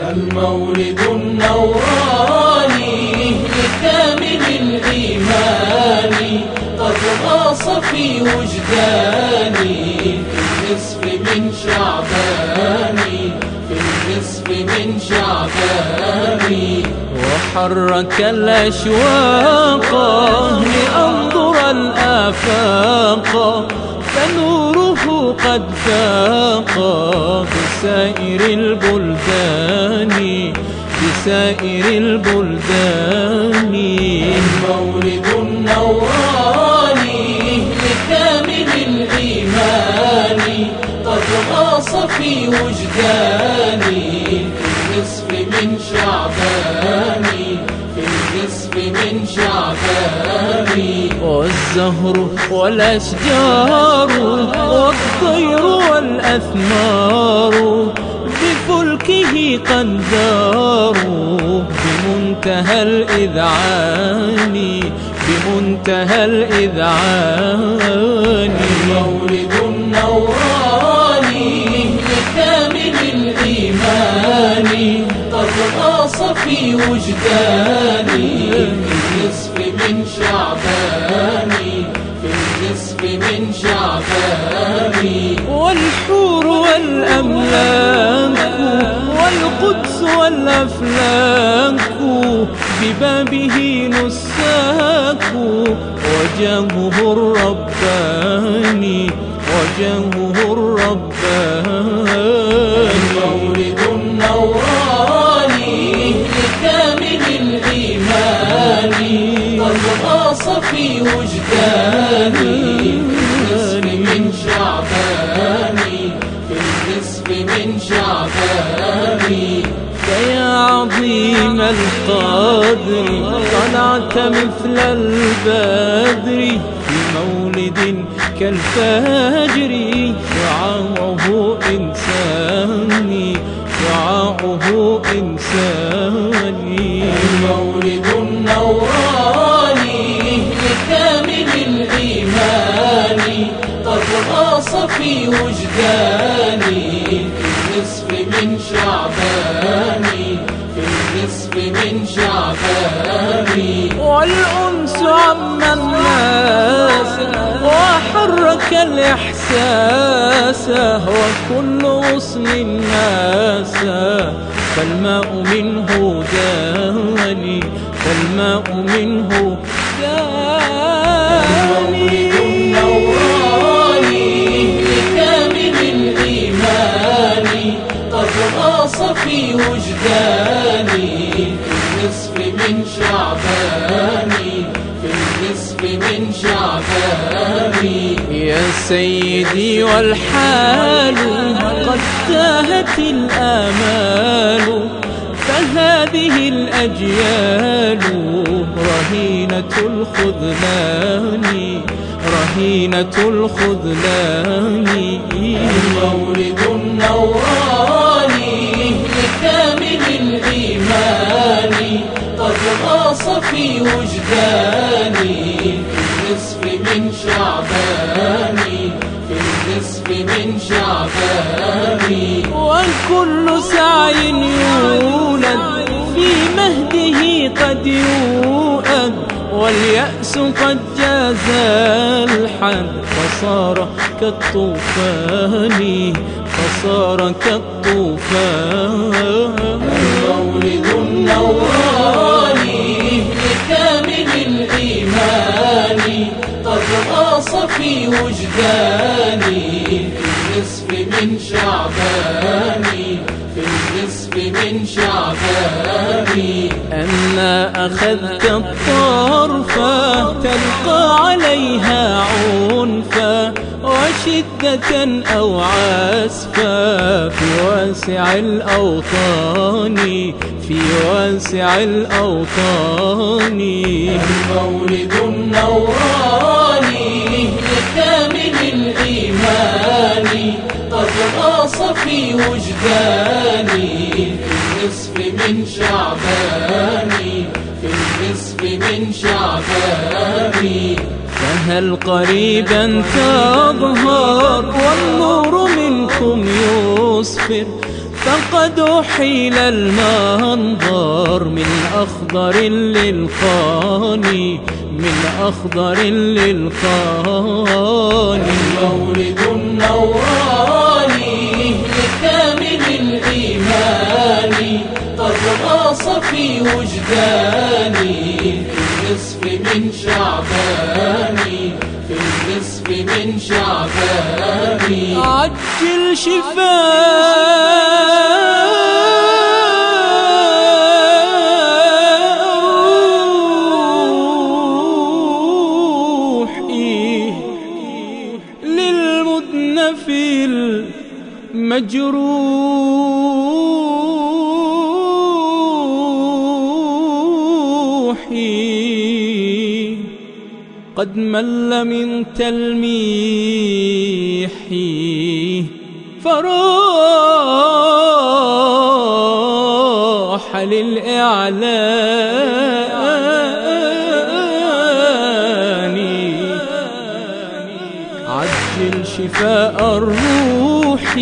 المولد النوراني لكامل الإيمان قد غاص في وجداني في النصف من شعباني في النصف من شعباني وحرك الأشواق لأنظر الآفاق فنوره قد فاق بسائر البلدان. بسائر البلدان. المولد النوراني لكامل الإيمان. قد غاص في وجداني في النصف من شعباني في النصف من شعباني والزهر والأشجار والطير والأثمار. بفلكه قد بمنتهى الإذعان بمنتهى الإذعان. المولد النوراني لكامل الإيمان قد غاص في وجداني والقدس والأفلاك ببابه نساك وجهه الرباني وجهه الرباني. عظيم القدر طلعت مثل البدر في مولد كالفجر. شعاعه إنساني شعاعه إنساني. المولد النوراني لكامل الإيمان قد غاص في وجداني في النصف من شعباني في النصف من شعباني. والأنس عم الناس وحرك الإحساس وكل غصن الناس. فالماء منه جاني فالماء منه غاص في وجداني. سيدي والحال قد تاهت الآمال فهذه الأجيال رهينة الخذلان رهينة الخذلان. المولد النوراني لكامل الإيمان قد غاص في وجداني النصف من شعباني في النصف من شعباني. وكل سعي يولد في مهده قد يؤد. واليأس قد جاز الحد فصار كالطوفان فصار كالطوفان. المولد شعباني أنا أخذت الطرفة تلقى عليها عنفا وشدة أو عسفا في واسع الأوطان في واسع الأوطان. المولد النوراني لكامل الإيمان قد غاص في وجداني. النصف من شعباني في النصف من شعباني. فهل قريبا تظهر والنور منكم يصفر؟ فقد أحيل المنظر من أخضر للقاني من أخضر للقاني المولد النوراني وجداني في النصف من شعباني في النصف من شعباني. عجل شفاء. للمدنف المجروح. قد مل من تلميحي فراح للإعلان. عجل شفاء الروح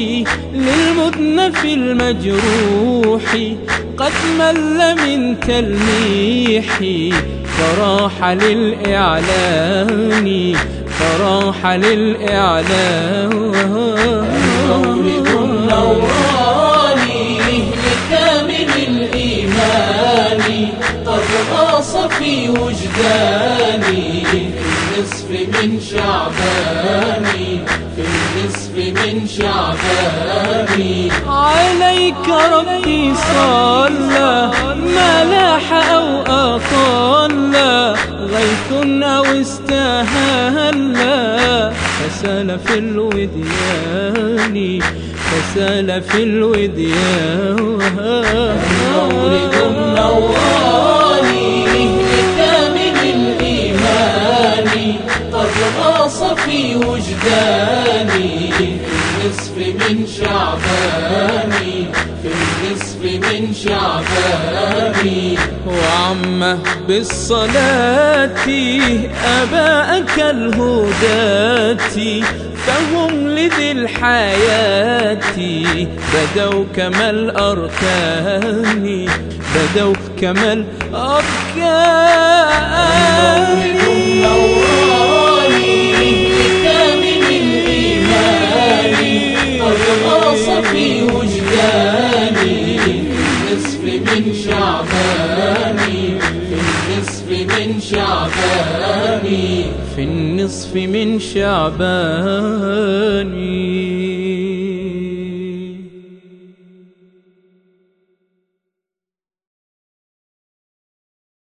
للمذنف المجروح. قد مل من تلميحي فراح للإعلان فراح للإعلان. مولد النوراني لكامل الإيمان قد غاص في وجداني في النصف من شعباني في النصف من شعباني عليك ربي صلى ما لاح أو أطل غيث أو استهل فسال في الوديان فسال في الوديان. من شعباني وعمه بالصلاة أباءك الهداة فهم لذي الحياة. بدوا كما الأركان بدوا كما مولد النصف من شعباني. في النصف من شعبان